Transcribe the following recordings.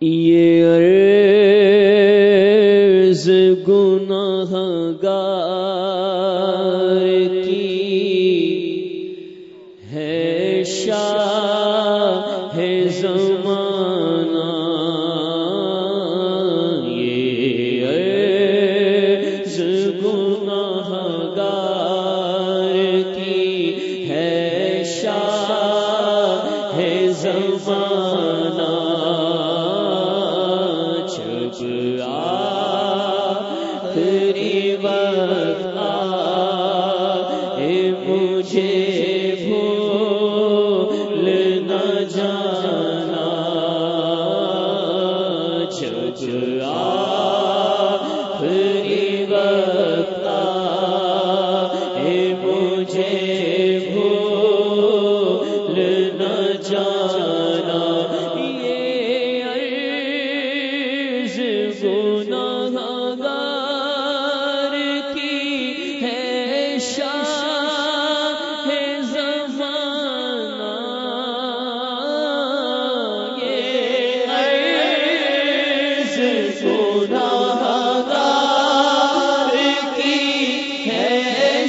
یہ عرض گناہ گار کی ہے شاہ ہے زمانہ یہ عرض گناہ گار کی ہے شاہ ہے زمانہ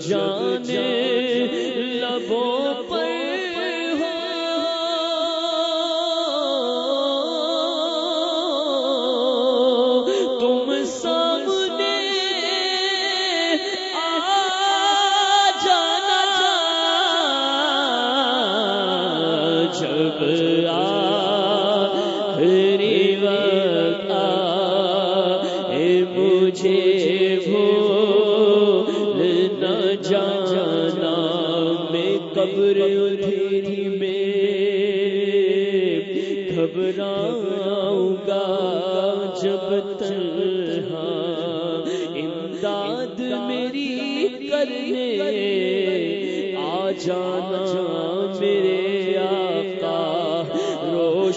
جانے لبوں پر ہو۔ تم سامنے آ جانا۔ جب آ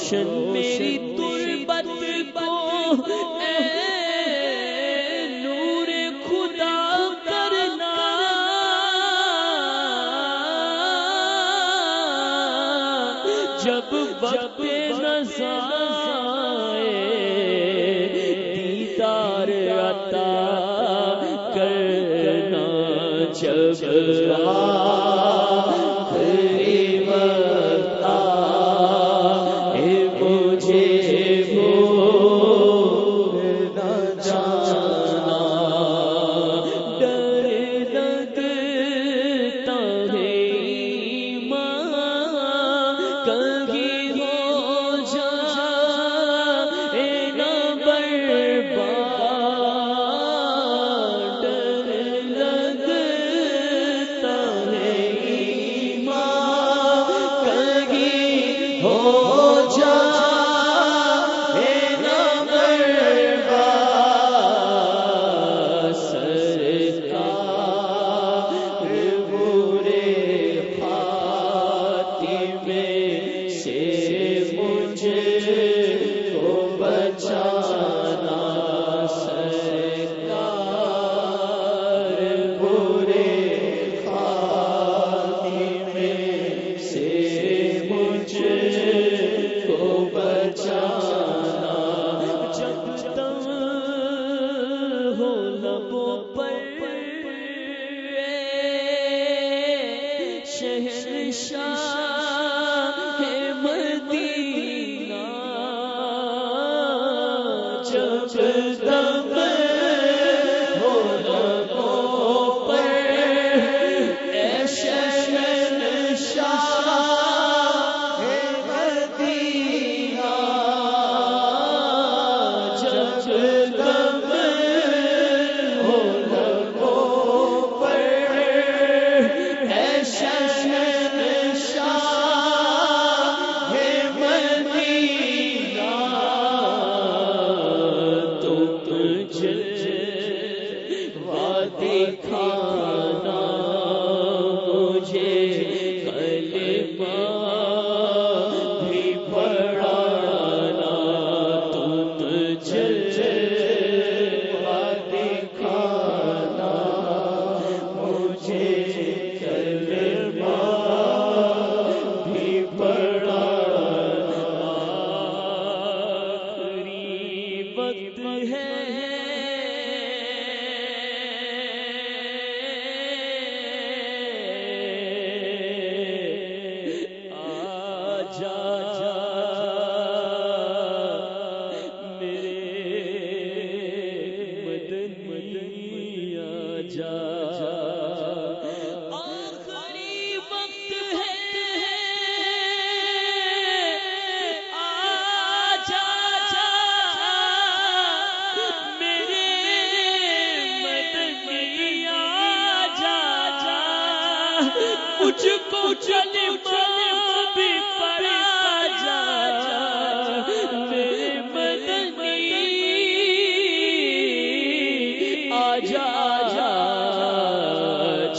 روشن میری جب دم ہے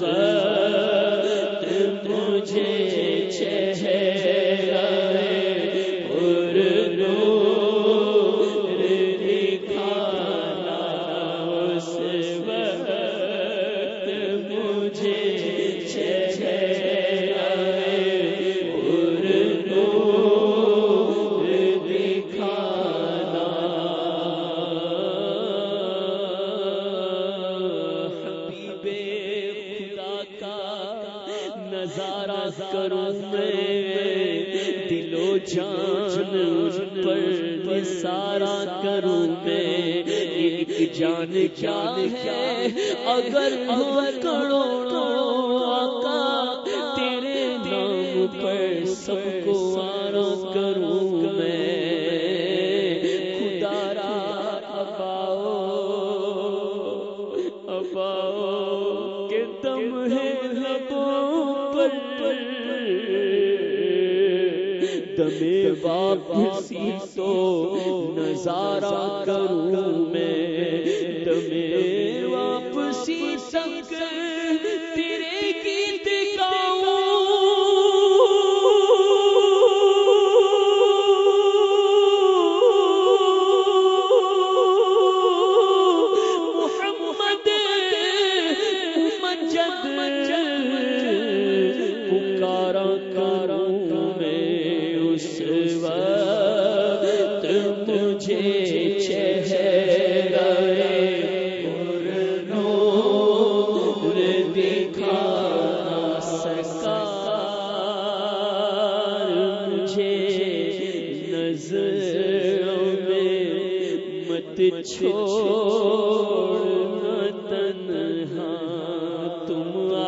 سر کروں دلو جان پر سارا کروں ایک جان کیا ہے، اگر کروڑوں آقا تیرے نام پر سب کو میں واپسی تو نظارہ کروں میں۔ تمہیں واپسی تک مت چھوڑنا تنہا، تم آ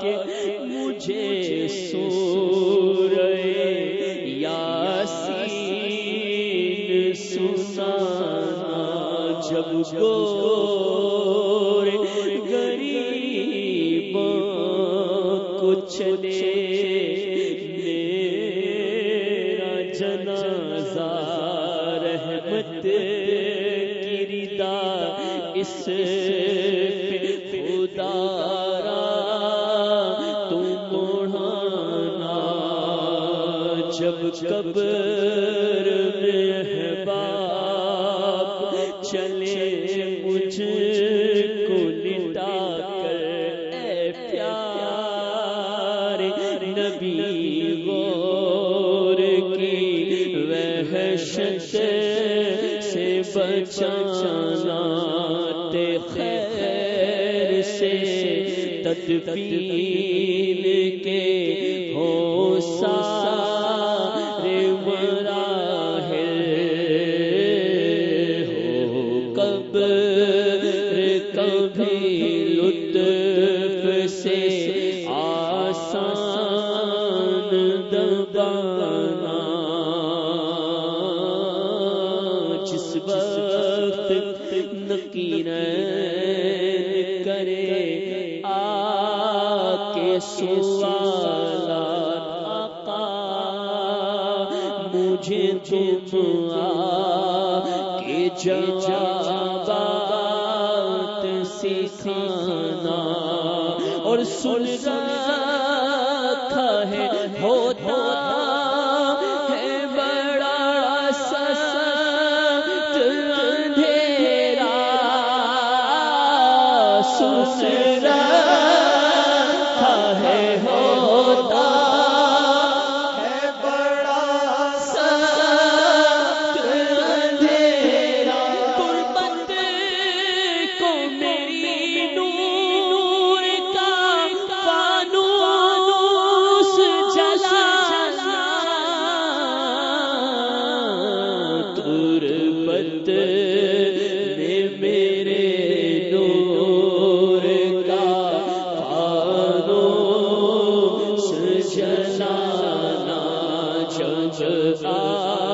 کے مجھے سورے یاسین سنانا، جب گو غریب میرا جنازہ سے تدبیر کے ہو سارے مراحل ہو کب کبھی لطف آقا مجھے دعا کہ جوابات سکھانا اور سن آ